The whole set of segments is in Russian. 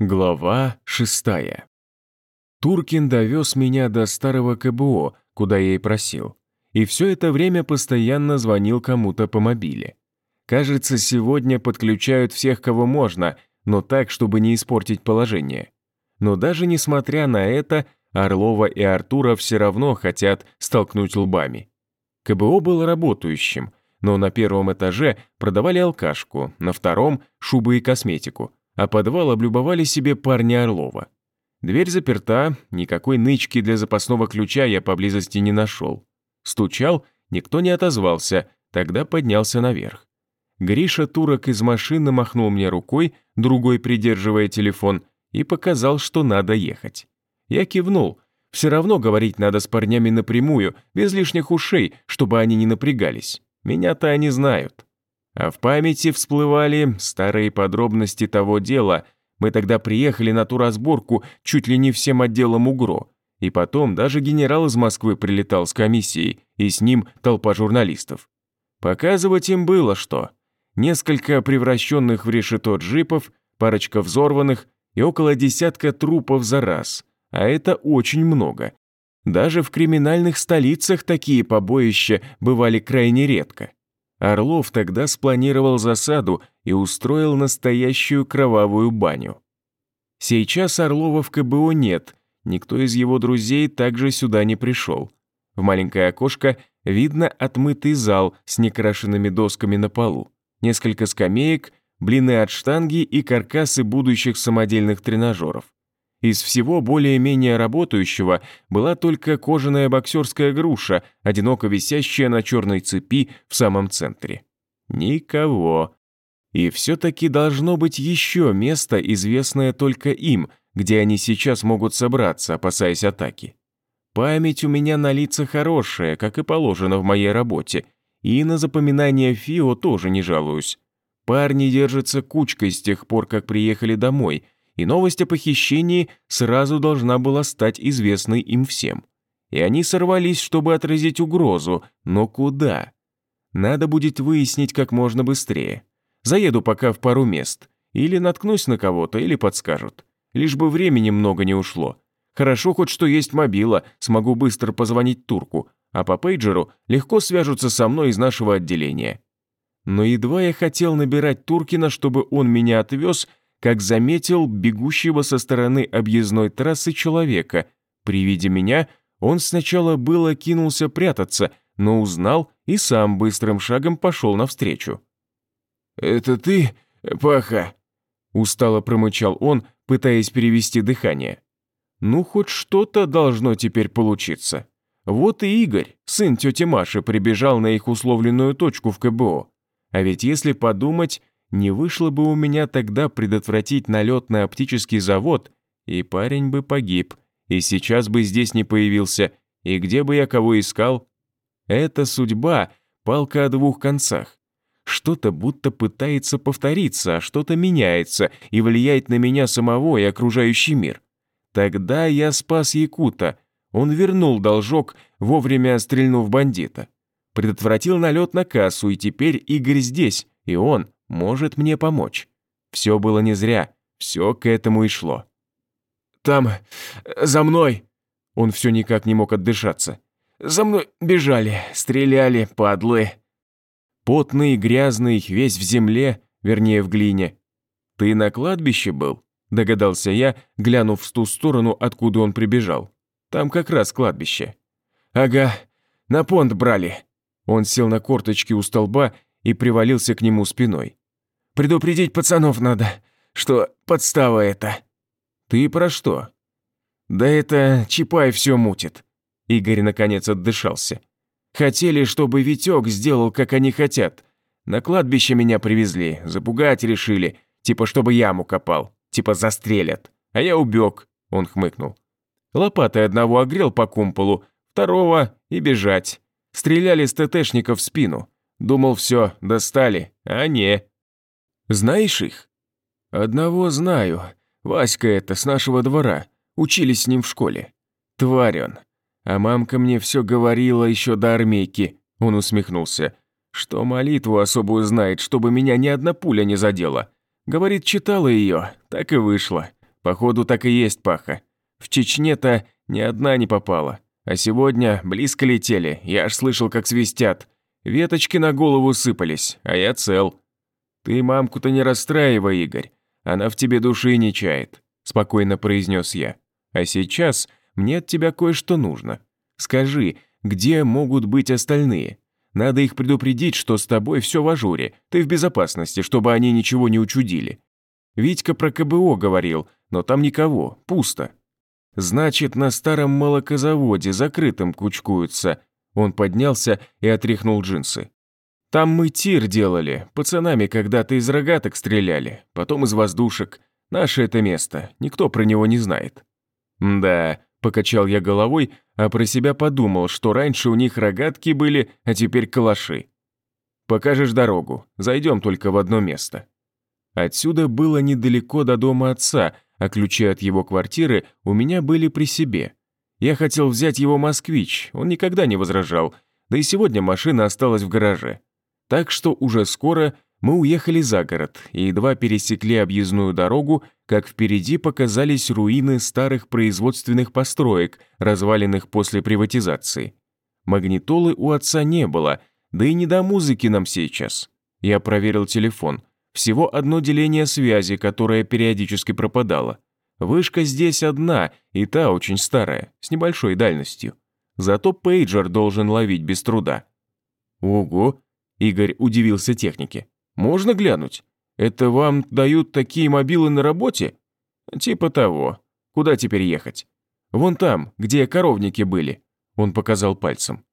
Глава шестая. Туркин довез меня до старого КБО, куда я и просил. И все это время постоянно звонил кому-то по мобиле. Кажется, сегодня подключают всех, кого можно, но так, чтобы не испортить положение. Но даже несмотря на это, Орлова и Артура все равно хотят столкнуть лбами. КБО был работающим, но на первом этаже продавали алкашку, на втором – шубы и косметику – а подвал облюбовали себе парни Орлова. Дверь заперта, никакой нычки для запасного ключа я поблизости не нашел. Стучал, никто не отозвался, тогда поднялся наверх. Гриша Турок из машины махнул мне рукой, другой придерживая телефон, и показал, что надо ехать. Я кивнул. Все равно говорить надо с парнями напрямую, без лишних ушей, чтобы они не напрягались. Меня-то они знают. А в памяти всплывали старые подробности того дела. Мы тогда приехали на ту разборку чуть ли не всем отделом УГРО. И потом даже генерал из Москвы прилетал с комиссией, и с ним толпа журналистов. Показывать им было что. Несколько превращенных в решето джипов, парочка взорванных и около десятка трупов за раз. А это очень много. Даже в криминальных столицах такие побоища бывали крайне редко. Орлов тогда спланировал засаду и устроил настоящую кровавую баню. Сейчас Орлова в КБО нет, никто из его друзей также сюда не пришел. В маленькое окошко видно отмытый зал с некрашенными досками на полу, несколько скамеек, блины от штанги и каркасы будущих самодельных тренажеров. Из всего более-менее работающего была только кожаная боксерская груша, одиноко висящая на черной цепи в самом центре. Никого. И все-таки должно быть еще место, известное только им, где они сейчас могут собраться, опасаясь атаки. Память у меня на лица хорошая, как и положено в моей работе, и на запоминание ФИО тоже не жалуюсь. Парни держатся кучкой с тех пор, как приехали домой – и новость о похищении сразу должна была стать известной им всем. И они сорвались, чтобы отразить угрозу, но куда? Надо будет выяснить как можно быстрее. Заеду пока в пару мест. Или наткнусь на кого-то, или подскажут. Лишь бы времени много не ушло. Хорошо хоть что есть мобила, смогу быстро позвонить турку, а по пейджеру легко свяжутся со мной из нашего отделения. Но едва я хотел набирать Туркина, чтобы он меня отвез, как заметил бегущего со стороны объездной трассы человека. При виде меня он сначала было кинулся прятаться, но узнал и сам быстрым шагом пошел навстречу. «Это ты, Паха?» Устало промычал он, пытаясь перевести дыхание. «Ну, хоть что-то должно теперь получиться. Вот и Игорь, сын тети Маши, прибежал на их условленную точку в КБО. А ведь если подумать, не вышло бы у меня тогда предотвратить налет на оптический завод, и парень бы погиб, и сейчас бы здесь не появился, и где бы я кого искал? Это судьба, палка о двух концах. Что-то будто пытается повториться, а что-то меняется и влияет на меня самого и окружающий мир. Тогда я спас Якута. Он вернул должок, вовремя стрельнув бандита. Предотвратил налет на кассу, и теперь Игорь здесь, и он может мне помочь. Все было не зря, все к этому и шло. «Там, за мной!» Он все никак не мог отдышаться. «За мной бежали, стреляли, падлы!» Потный, грязный, весь в земле, вернее в глине. «Ты на кладбище был?» Догадался я, глянув в ту сторону, откуда он прибежал. Там как раз кладбище. «Ага, на понт брали». Он сел на корточки у столба и привалился к нему спиной. Предупредить пацанов надо, что подстава это». «Ты про что?» «Да это Чапай все мутит». Игорь наконец отдышался. «Хотели, чтобы Витек сделал, как они хотят. На кладбище меня привезли, запугать решили, типа чтобы яму копал, типа застрелят. А я убег», — он хмыкнул. Лопатой одного огрел по кумполу, второго и бежать. Стреляли с ТТшников в спину. Думал, все, достали, а не. Знаешь их?» «Одного знаю. Васька это, с нашего двора. Учились с ним в школе. Тварь он. А мамка мне все говорила еще до армейки». Он усмехнулся. «Что молитву особую знает, чтобы меня ни одна пуля не задела. Говорит, читала ее, так и вышло. Походу, так и есть, Паха. В Чечне-то ни одна не попала. А сегодня близко летели, я аж слышал, как свистят. Веточки на голову сыпались, а я цел. Ты мамку-то не расстраивай, Игорь. Она в тебе души не чает», – спокойно произнес я. «А сейчас мне от тебя кое-что нужно. Скажи, где могут быть остальные? Надо их предупредить, что с тобой все в ажуре, ты в безопасности, чтобы они ничего не учудили. Витька про КБО говорил, но там никого, пусто. Значит, на старом молокозаводе закрытым кучкуются. Он поднялся и отряхнул джинсы. Там мы тир делали, пацанами когда-то из рогаток стреляли, потом из воздушек. Наше это место, никто про него не знает. Да, покачал я головой, а про себя подумал, что раньше у них рогатки были, а теперь калаши. Покажешь дорогу, зайдем только в одно место. Отсюда было недалеко до дома отца, а ключи от его квартиры у меня были при себе. Я хотел взять его «Москвич», он никогда не возражал, да и сегодня машина осталась в гараже. Так что уже скоро мы уехали за город и едва пересекли объездную дорогу, как впереди показались руины старых производственных построек, разваленных после приватизации. Магнитолы у отца не было, да и не до музыки нам сейчас. Я проверил телефон. Всего одно деление связи, которое периодически пропадало. Вышка здесь одна, и та очень старая, с небольшой дальностью. Зато пейджер должен ловить без труда. Ого, Игорь удивился технике. «Можно глянуть? Это вам дают такие мобилы на работе?» «Типа того. Куда теперь ехать?» «Вон там, где коровники были», – он показал пальцем.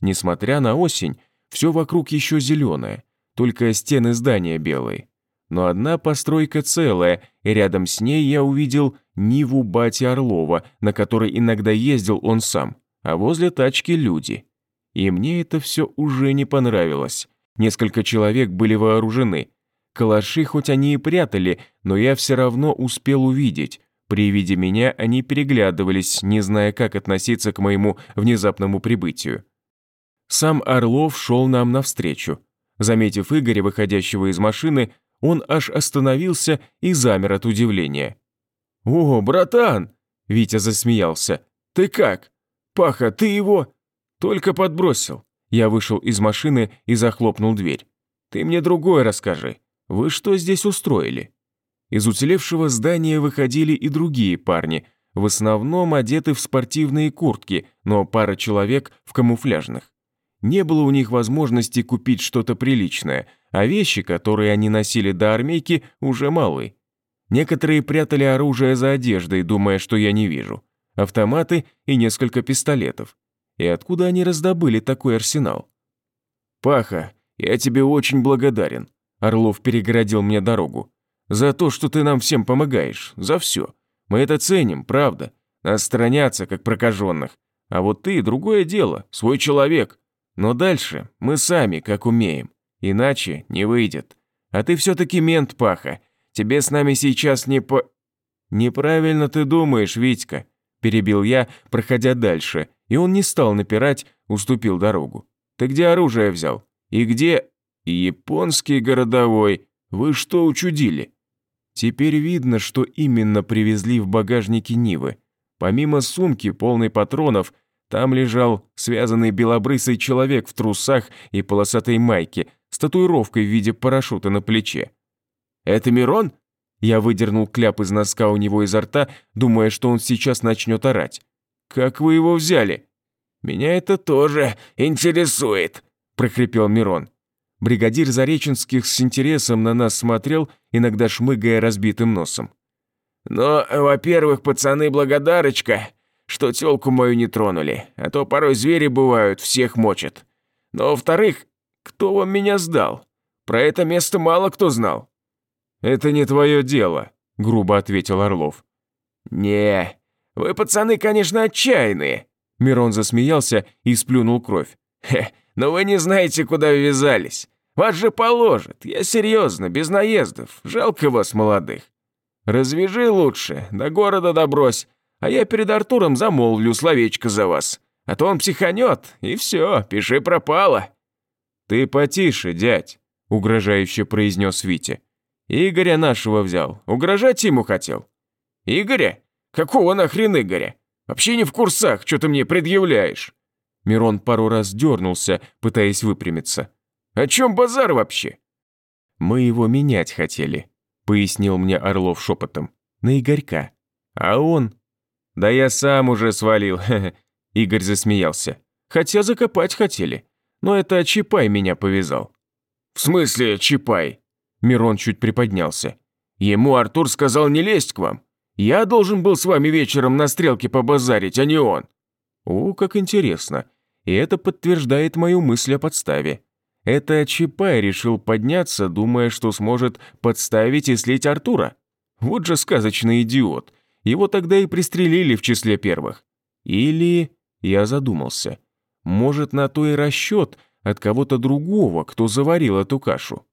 Несмотря на осень, все вокруг еще зеленое, только стены здания белые. Но одна постройка целая, и рядом с ней я увидел Ниву Бати Орлова, на которой иногда ездил он сам, а возле тачки люди. И мне это все уже не понравилось. Несколько человек были вооружены. Калаши хоть они и прятали, но я все равно успел увидеть. При виде меня они переглядывались, не зная, как относиться к моему внезапному прибытию. Сам Орлов шел нам навстречу. Заметив Игоря, выходящего из машины, он аж остановился и замер от удивления. «О, братан!» – Витя засмеялся. «Ты как? Паха, ты его...» «Только подбросил. Я вышел из машины и захлопнул дверь. «Ты мне другое расскажи. Вы что здесь устроили?» Из уцелевшего здания выходили и другие парни, в основном одеты в спортивные куртки, но пара человек в камуфляжных. Не было у них возможности купить что-то приличное, а вещи, которые они носили до армейки, уже малы. Некоторые прятали оружие за одеждой, думая, что я не вижу. Автоматы и несколько пистолетов. И откуда они раздобыли такой арсенал? «Паха, я тебе очень благодарен», – Орлов перегородил мне дорогу. «За то, что ты нам всем помогаешь, за все. Мы это ценим, правда. Нас сторонятся, как прокаженных. А вот ты – другое дело, свой человек. Но дальше мы сами, как умеем. Иначе не выйдет. А ты все-таки мент, Паха. Тебе с нами сейчас не по...» «Неправильно ты думаешь, Витька», – перебил я, проходя дальше – и он не стал напирать, уступил дорогу. «Ты где оружие взял? И где...» «Японский городовой. Вы что учудили?» Теперь видно, что именно привезли в багажнике Нивы. Помимо сумки, полной патронов, там лежал связанный белобрысый человек в трусах и полосатой майке с татуировкой в виде парашюта на плече. «Это Мирон?» Я выдернул кляп из носка у него изо рта, думая, что он сейчас начнет орать. «Как вы его взяли?» «Меня это тоже интересует», – прохрипел Мирон. Бригадир Зареченских с интересом на нас смотрел, иногда шмыгая разбитым носом. «Но, во-первых, пацаны, благодарочка, что тёлку мою не тронули, а то порой звери бывают, всех мочат. Но, во-вторых, кто вам меня сдал? Про это место мало кто знал». «Это не твое дело», – грубо ответил Орлов. «Не, вы, пацаны, конечно, отчаянные!» Мирон засмеялся и сплюнул кровь. «Хе, но вы не знаете, куда ввязались. Вас же положат, я серьезно, без наездов. Жалко вас, молодых. Развяжи лучше, до города добрось, а я перед Артуром замолвлю словечко за вас. А то он психанет, и все, пиши пропало». «Ты потише, дядь», — угрожающе произнес Витя. «Игоря нашего взял, угрожать ему хотел». Игоря? Какого нахрен Игоря? Вообще не в курсах, что ты мне предъявляешь?» Мирон пару раз дернулся, пытаясь выпрямиться. «О чем базар вообще?» «Мы его менять хотели», — пояснил мне Орлов шепотом. «На Игорька. А он...» «Да я сам уже свалил», — Игорь засмеялся. «Хотя закопать хотели. Но это Чапай меня повязал». «В смысле Чапай?» Мирон чуть приподнялся. «Ему Артур сказал не лезть к вам. Я должен был с вами вечером на стрелке побазарить, а не он». «О, как интересно. И это подтверждает мою мысль о подставе. Это Чапай решил подняться, думая, что сможет подставить и слить Артура. Вот же сказочный идиот. Его тогда и пристрелили в числе первых. Или... Я задумался. Может, на то и расчет от кого-то другого, кто заварил эту кашу.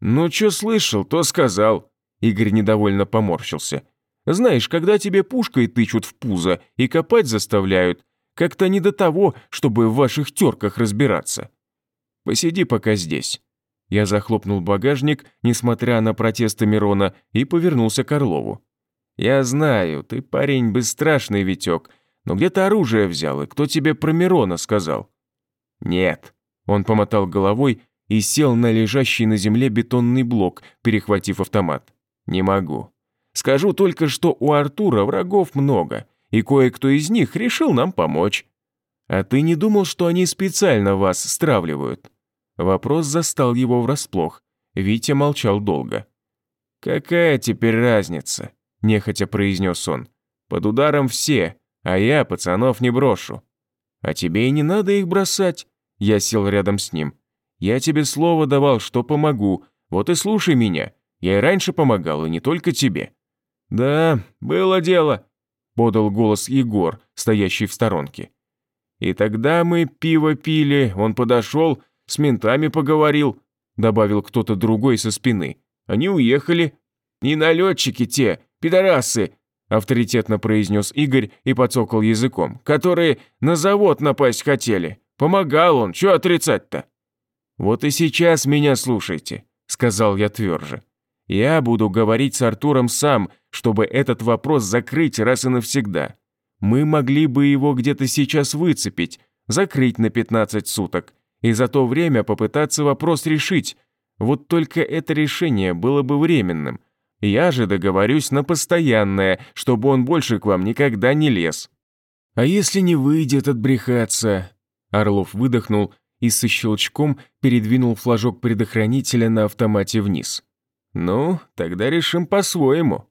«Ну, что слышал, то сказал», — Игорь недовольно поморщился. «Знаешь, когда тебе пушкой тычут в пузо и копать заставляют, как-то не до того, чтобы в ваших терках разбираться. Посиди пока здесь». Я захлопнул багажник, несмотря на протесты Мирона, и повернулся к Орлову. «Я знаю, ты парень бесстрашный, Витек, но где ты оружие взял, и кто тебе про Мирона сказал?» «Нет». Он помотал головой и сел на лежащий на земле бетонный блок, перехватив автомат. «Не могу. Скажу только, что у Артура врагов много, и кое-кто из них решил нам помочь. А ты не думал, что они специально вас стравливают?» Вопрос застал его врасплох. Витя молчал долго. «Какая теперь разница?» – нехотя произнес он. «Под ударом все, а я пацанов не брошу». «А тебе и не надо их бросать». Я сел рядом с ним. «Я тебе слово давал, что помогу, вот и слушай меня. Я и раньше помогал, и не только тебе». «Да, было дело», подал голос Егор, стоящий в сторонке. И тогда мы пиво пили, он подошел, с ментами поговорил, добавил кто-то другой со спины. Они уехали. Не налетчики те, пидорасы, авторитетно произнес Игорь и подсокал языком, которые на завод напасть хотели. Помогал он, что отрицать-то? Вот и сейчас меня слушайте, сказал я тверже. Я буду говорить с Артуром сам, чтобы этот вопрос закрыть раз и навсегда. Мы могли бы его где-то сейчас выцепить, закрыть на 15 суток, и за то время попытаться вопрос решить. Вот только это решение было бы временным. Я же договорюсь на постоянное, чтобы он больше к вам никогда не лез. А если не выйдет отбрехаться? Орлов выдохнул и со щелчком передвинул флажок предохранителя на автомате вниз. «Ну, тогда решим по-своему».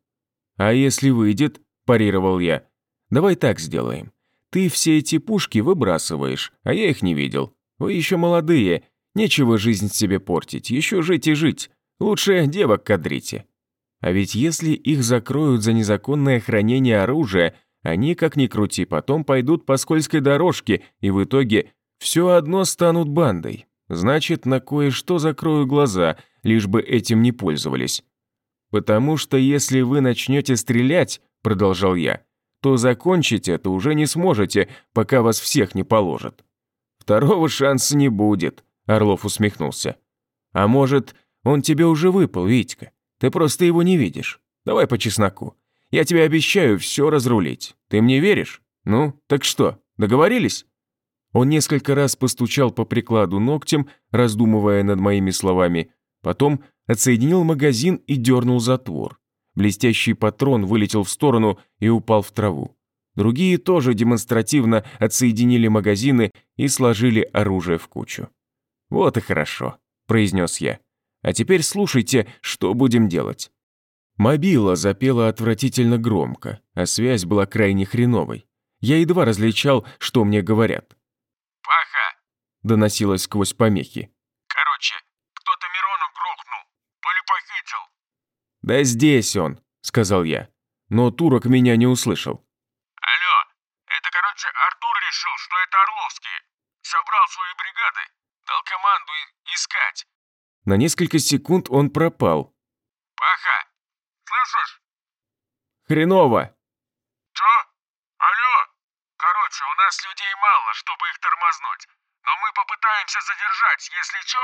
«А если выйдет?» – парировал я. «Давай так сделаем. Ты все эти пушки выбрасываешь, а я их не видел. Вы еще молодые, нечего жизнь себе портить, еще жить и жить. Лучше девок кадрите». А ведь если их закроют за незаконное хранение оружия, они, как ни крути, потом пойдут по скользкой дорожке и в итоге все одно станут бандой. Значит, на кое-что закрою глаза, лишь бы этим не пользовались. Потому что если вы начнете стрелять, продолжал я, то закончить это уже не сможете, пока вас всех не положат. Второго шанса не будет, Орлов усмехнулся. А может, он тебе уже выпал, Витька? Ты просто его не видишь. Давай по чесноку. Я тебе обещаю все разрулить. Ты мне веришь? Ну, так что, договорились? Он несколько раз постучал по прикладу ногтем, раздумывая над моими словами, потом отсоединил магазин и дернул затвор. Блестящий патрон вылетел в сторону и упал в траву. Другие тоже демонстративно отсоединили магазины и сложили оружие в кучу. «Вот и хорошо», – произнес я. «А теперь слушайте, что будем делать». Мобила запела отвратительно громко, а связь была крайне хреновой. Я едва различал, что мне говорят доносилось сквозь помехи. «Короче, кто-то Мирону грохнул, то ли похитил». «Да здесь он», — сказал я, но турок меня не услышал. «Алло, это, короче, Артур решил, что это Орловские. Собрал свои бригады, дал команду искать». На несколько секунд он пропал. «Паха, слышишь?» «Хреново». «Чё? Алло? Короче, у нас людей мало, чтобы их тормознуть. Но мы попытаемся задержать, если чё!»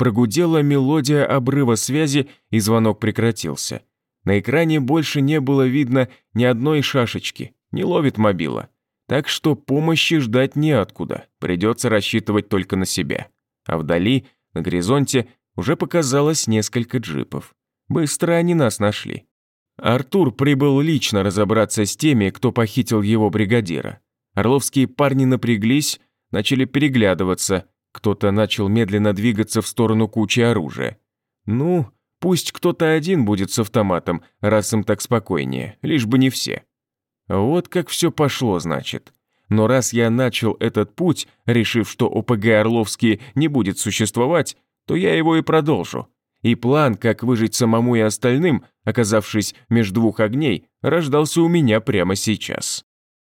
Прогудела мелодия обрыва связи, и звонок прекратился. На экране больше не было видно ни одной шашечки, не ловит мобила. Так что помощи ждать неоткуда, придется рассчитывать только на себя. А вдали, на горизонте, уже показалось несколько джипов. Быстро они нас нашли. Артур прибыл лично разобраться с теми, кто похитил его бригадира. Орловские парни напряглись, начали переглядываться, кто-то начал медленно двигаться в сторону кучи оружия. Ну, пусть кто-то один будет с автоматом, раз им так спокойнее, лишь бы не все. Вот как все пошло, значит. Но раз я начал этот путь, решив, что ОПГ Орловский не будет существовать, то я его и продолжу. И план, как выжить самому и остальным, оказавшись между двух огней, рождался у меня прямо сейчас.